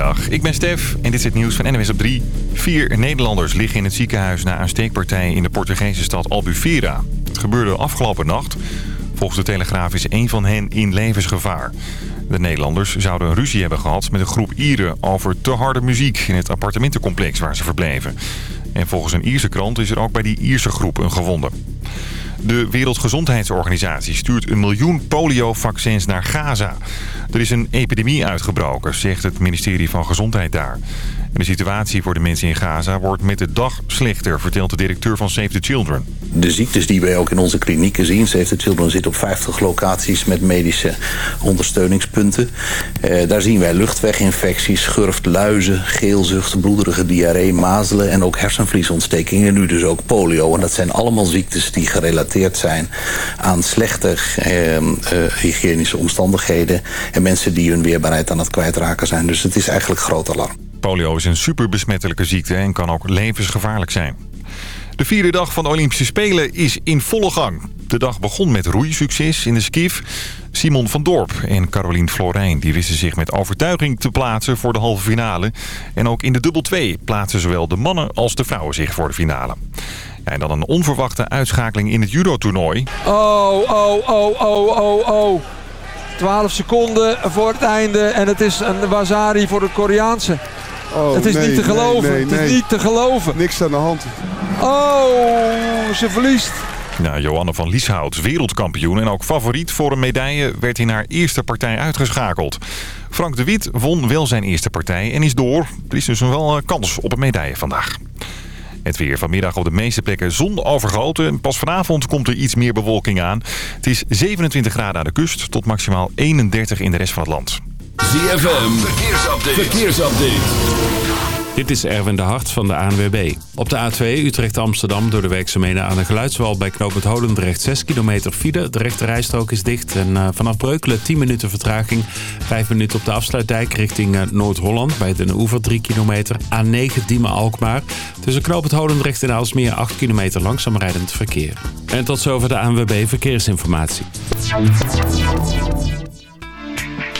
Goedemiddag, ik ben Stef en dit is het nieuws van NWS op 3. Vier Nederlanders liggen in het ziekenhuis na een steekpartij in de Portugese stad Albufeira. Het gebeurde afgelopen nacht. Volgens de Telegraaf is één van hen in levensgevaar. De Nederlanders zouden een ruzie hebben gehad met een groep Ieren over te harde muziek in het appartementencomplex waar ze verbleven. En volgens een Ierse krant is er ook bij die Ierse groep een gewonde. De Wereldgezondheidsorganisatie stuurt een miljoen poliovaccins naar Gaza. Er is een epidemie uitgebroken, zegt het ministerie van Gezondheid daar. De situatie voor de mensen in Gaza wordt met de dag slechter, vertelt de directeur van Save the Children. De ziektes die wij ook in onze klinieken zien. Save the Children zit op 50 locaties met medische ondersteuningspunten. Eh, daar zien wij luchtweginfecties, schurft, luizen, geelzucht, bloederige diarree, mazelen en ook hersenvliesontstekingen. En nu dus ook polio. En dat zijn allemaal ziektes die gerelateerd zijn aan slechte eh, eh, hygiënische omstandigheden. En mensen die hun weerbaarheid aan het kwijtraken zijn. Dus het is eigenlijk groot alarm. Polio is een superbesmettelijke ziekte en kan ook levensgevaarlijk zijn. De vierde dag van de Olympische Spelen is in volle gang. De dag begon met roeisucces in de skif. Simon van Dorp en Carolien Florijn die wisten zich met overtuiging te plaatsen voor de halve finale. En ook in de dubbel 2 plaatsen zowel de mannen als de vrouwen zich voor de finale. en dan een onverwachte uitschakeling in het judo-toernooi. Oh, oh, oh, oh, oh, oh. 12 seconden voor het einde en het is een Wazari voor de Koreaanse. Oh, het is niet te geloven. Nee, nee, het is niet te geloven. Niks aan de hand. Oh, ze verliest. Nou, Johanne van Lieshout, wereldkampioen en ook favoriet voor een medaille... werd in haar eerste partij uitgeschakeld. Frank de Wit won wel zijn eerste partij en is door. Er is dus wel een kans op een medaille vandaag. Het weer vanmiddag op de meeste plekken zon overgoten. Pas vanavond komt er iets meer bewolking aan. Het is 27 graden aan de kust tot maximaal 31 in de rest van het land. ZFM, verkeersupdate. verkeersupdate. Dit is Erwin de Hart van de ANWB. Op de A2 Utrecht-Amsterdam door de werkzaamheden aan de Geluidswal bij knooppunt Holendrecht 6 kilometer file. De rechte rijstrook is dicht en uh, vanaf Breukelen 10 minuten vertraging. 5 minuten op de afsluitdijk richting uh, Noord-Holland bij Den Oever 3 kilometer. A9 Diemen-Alkmaar. Tussen knooppunt Holendrecht en Aalsmeer 8 kilometer langzaam rijdend verkeer. En tot zover de ANWB Verkeersinformatie.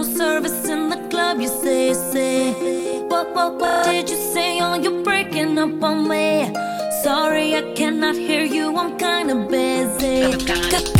No service in the club, you say, say. What, what, what did you say? Oh, you're breaking up on me. Sorry, I cannot hear you, I'm kinda busy.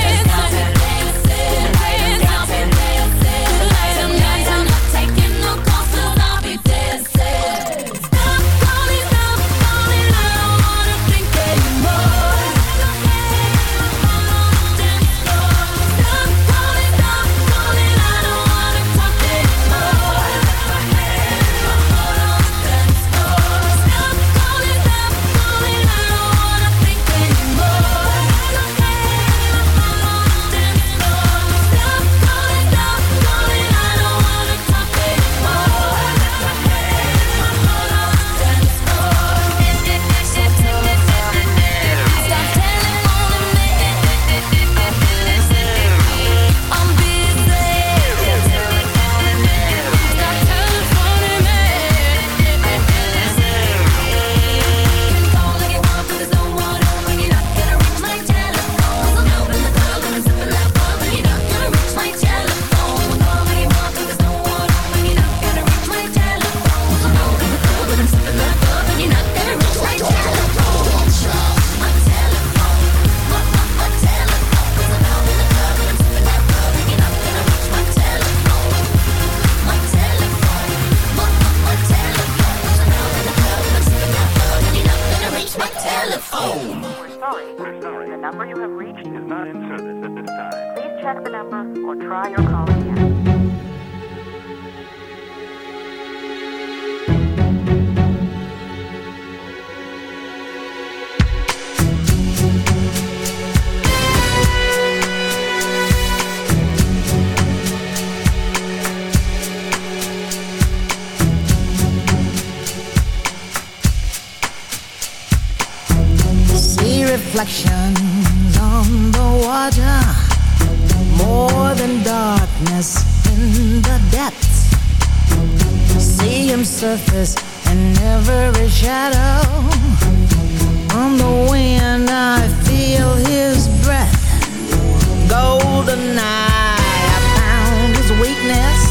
reflections on the water. More than darkness in the depths. See him surface in every shadow. On the wind I feel his breath. Golden eye, I found his weakness.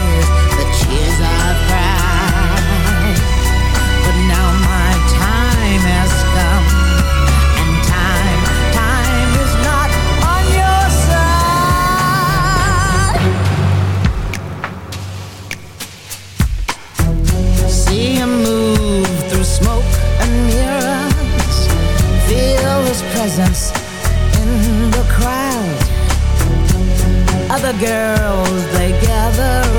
girls, they gather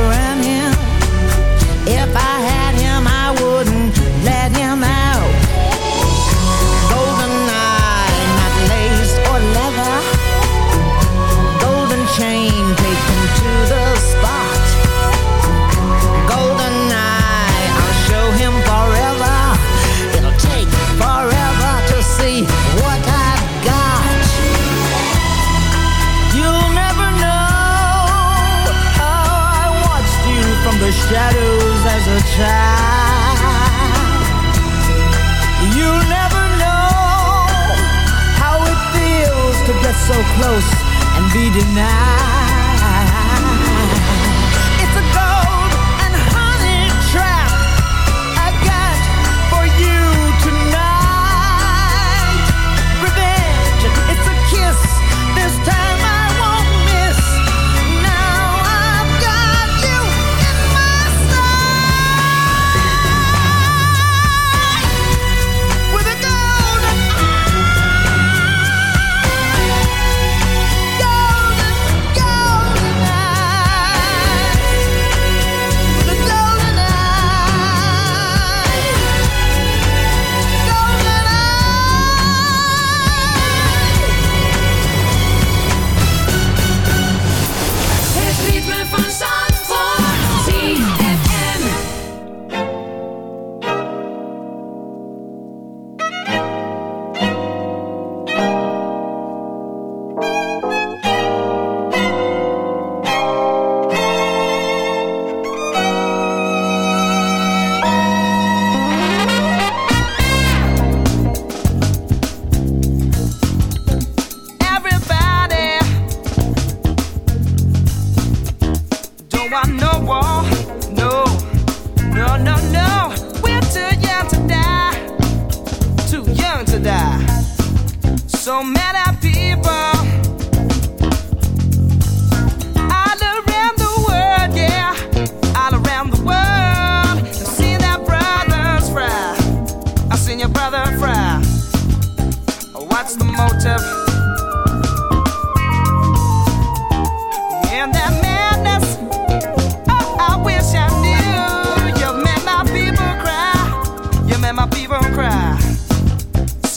I no war? No, no, no, no. We're too young to die. Too young to die. So many people all around the world, yeah, all around the world. I've seen their brothers fry. I've seen your brother fry. What's the motive?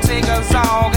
take us all.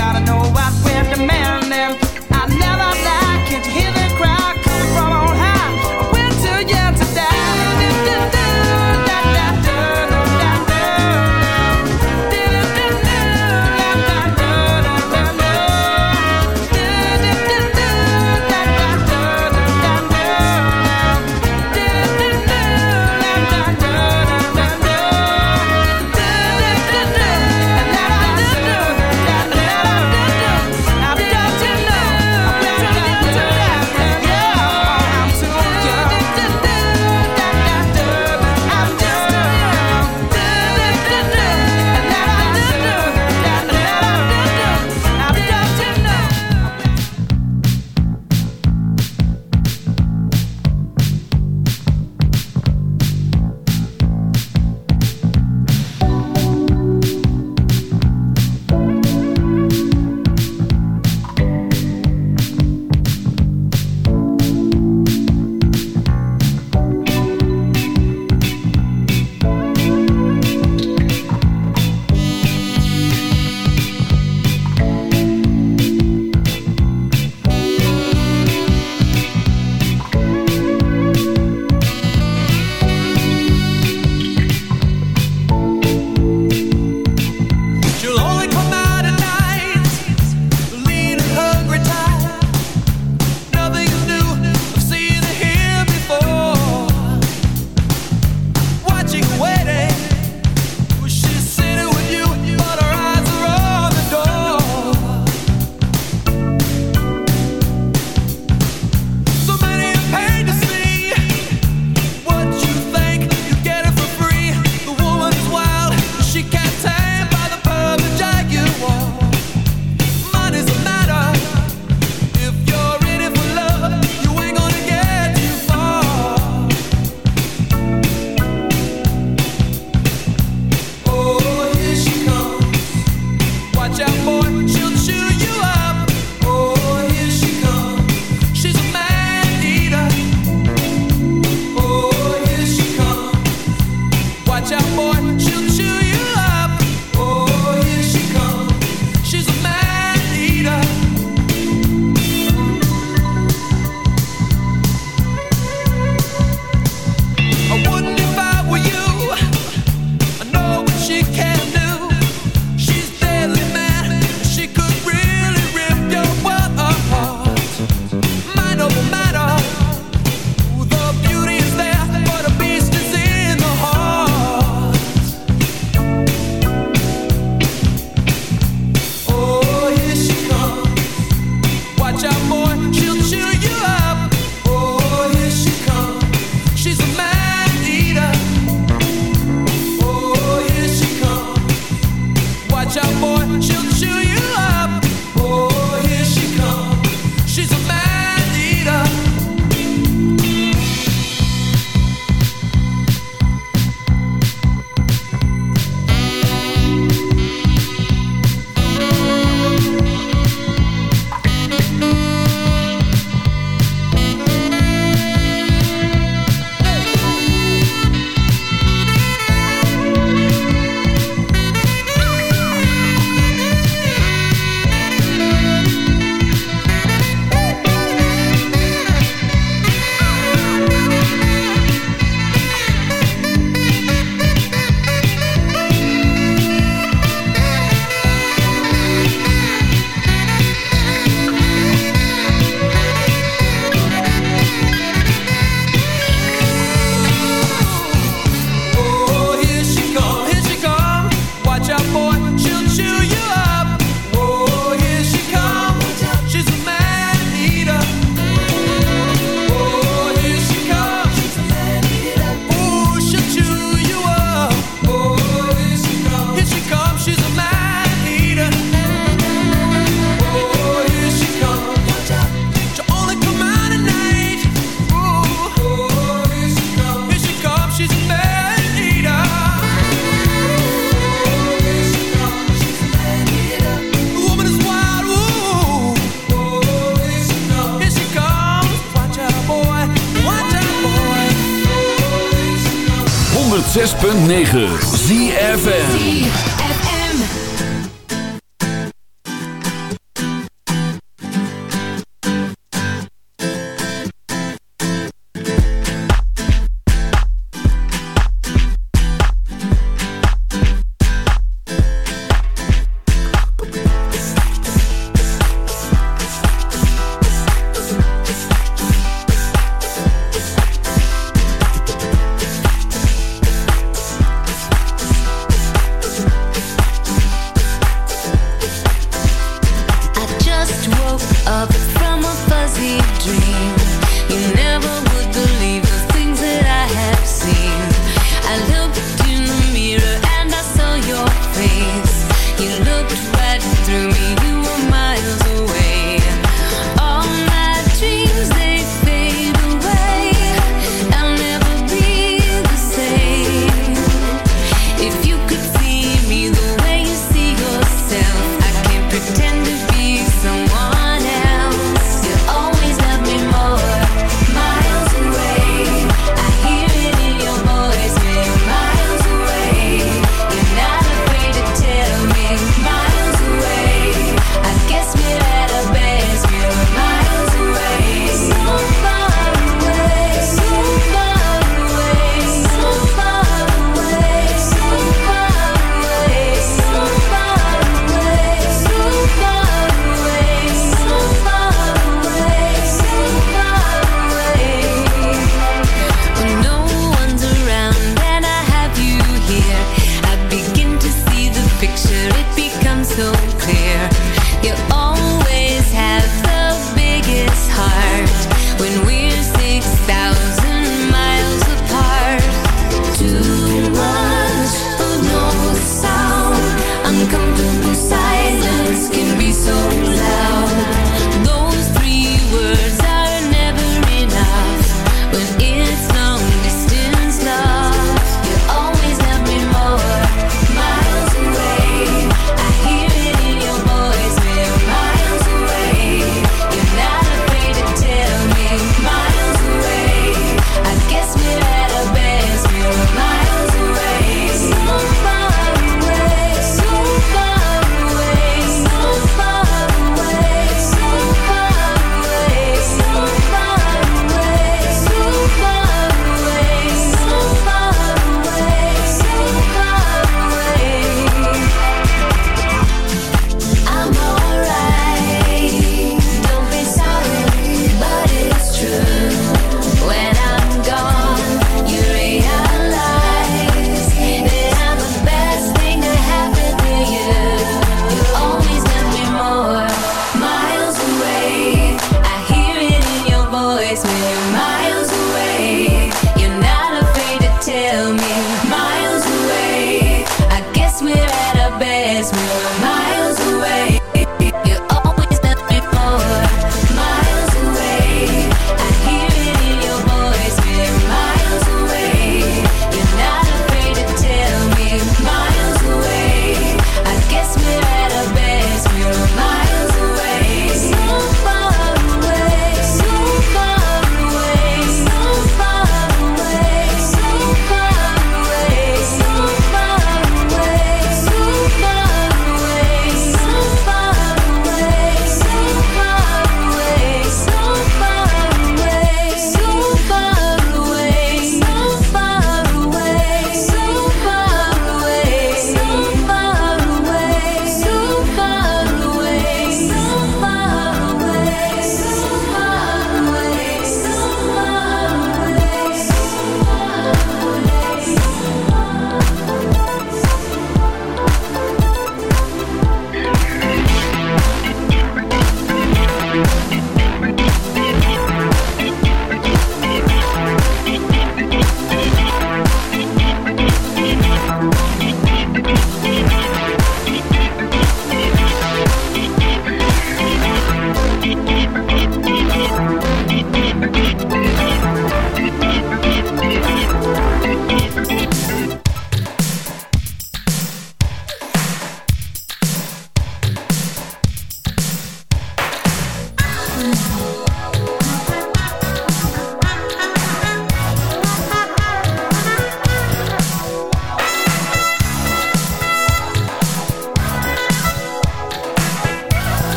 Pretend to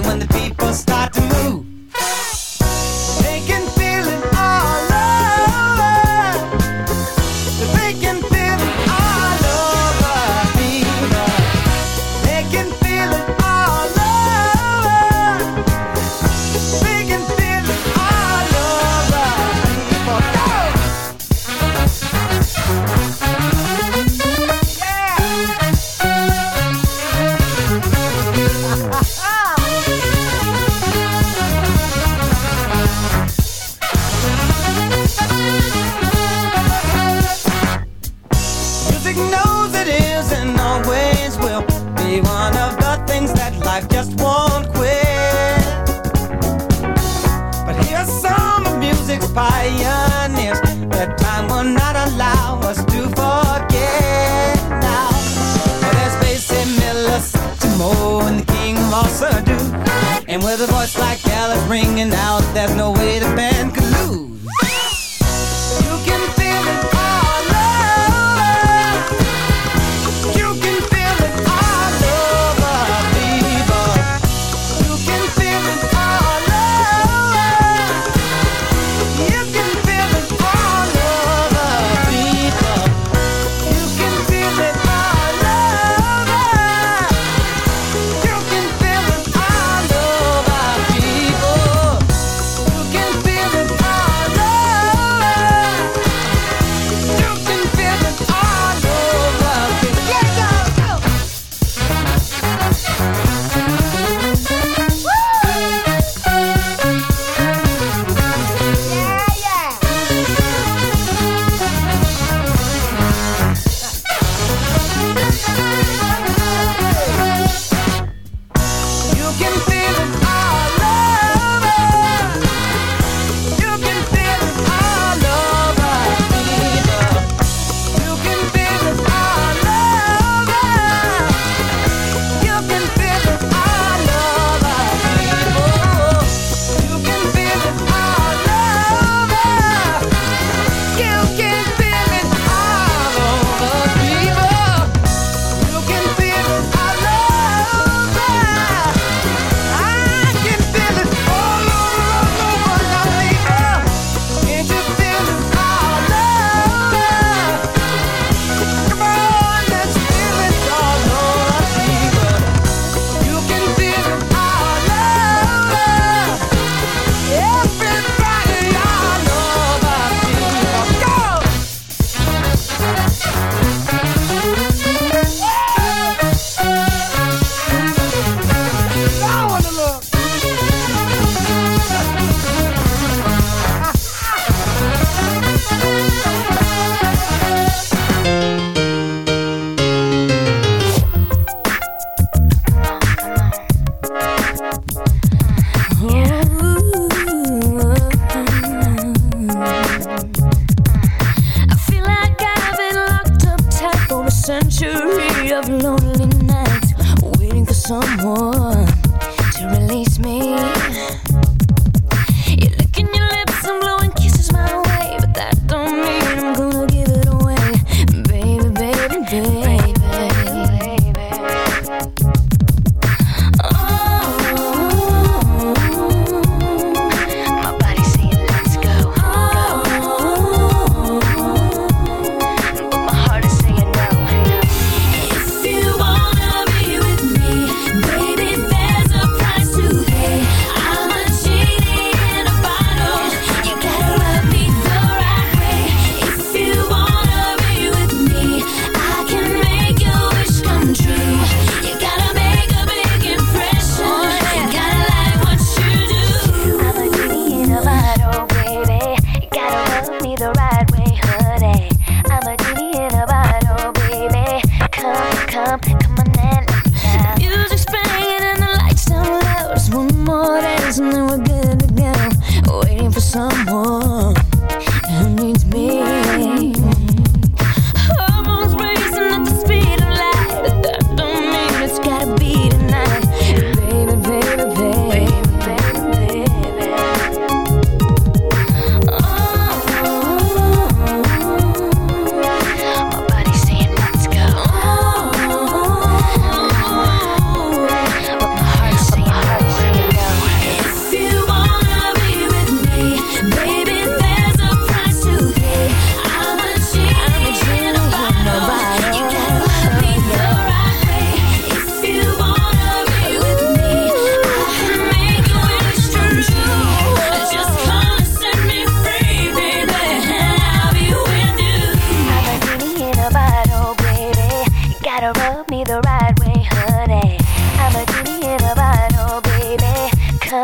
when the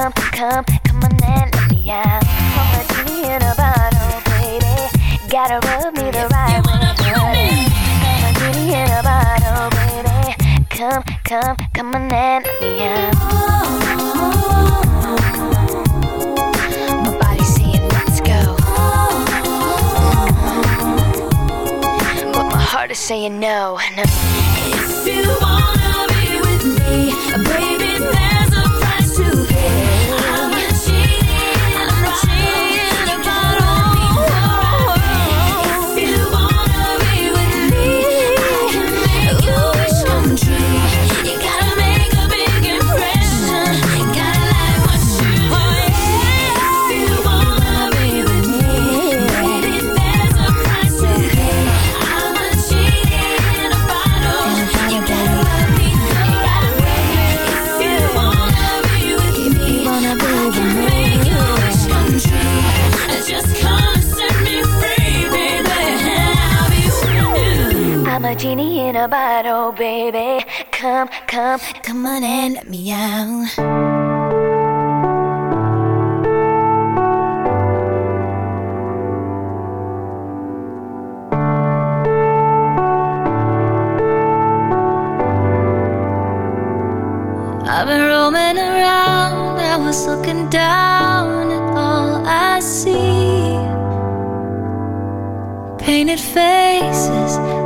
come, come, come on and let me out. Wanna keep in a bottle, baby. Gotta rub me the right way. Wanna keep me in a bottle, baby. Come, come, come on and let me out. My body saying let's go, but my heart is saying no, no. If you wanna bottle, baby. Come, come, come on and let me out. I've been roaming around, I was looking down at all I see. Painted faces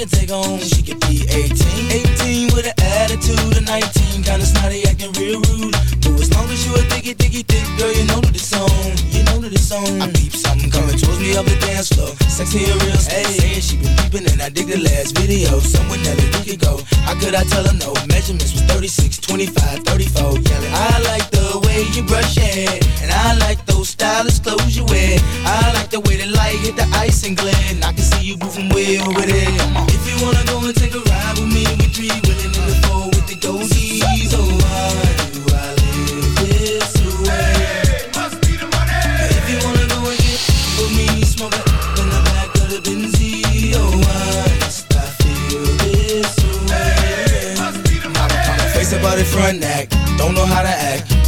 can take home. She could be 18, 18 with an attitude of 19, kinda snotty, acting real rude. But as long as you a diggy, diggy, thick girl, you know that it's on. You know that it's on. I peep something coming towards me up the dance floor. Sexy and real, hey. Saying she been peeping and I dig the last video. Somewhere Nelly we could go. How could I tell her no? Measurements was 36, 25, 34. Yelling, I like the way you brush your hair, and I like those stylish clothes you wear. I like the way the light hit the ice and glint. I can see you moving way over there.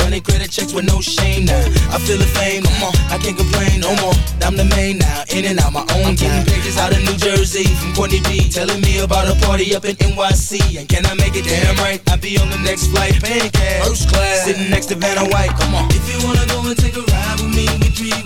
Running credit checks with no shame now. I feel the fame, come on, I can't complain no more. I'm the main now, in and out my own I'm getting pages out of New Jersey from Courtney B. Telling me about a party up in NYC. And can I make it damn right? I'll be on the next flight, paying cash. First class, sitting next to Vanna White. Come on. If you wanna go and take a ride with me, we three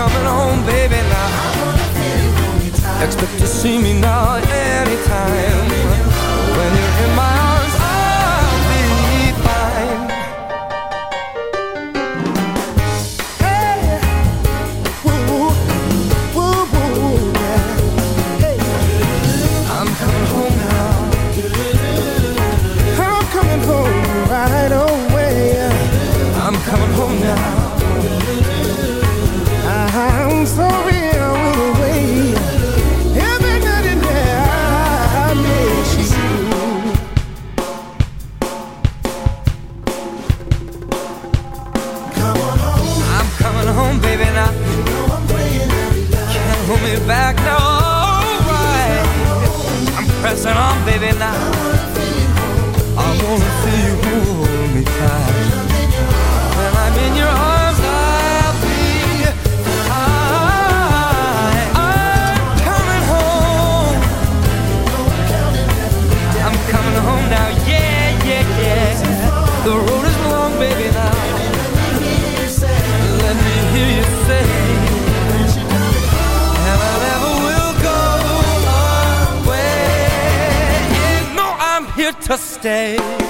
coming home, baby, now. Expect to see me now anytime. When you're in my back now. Alright, I'm pressing on, baby, now. stay.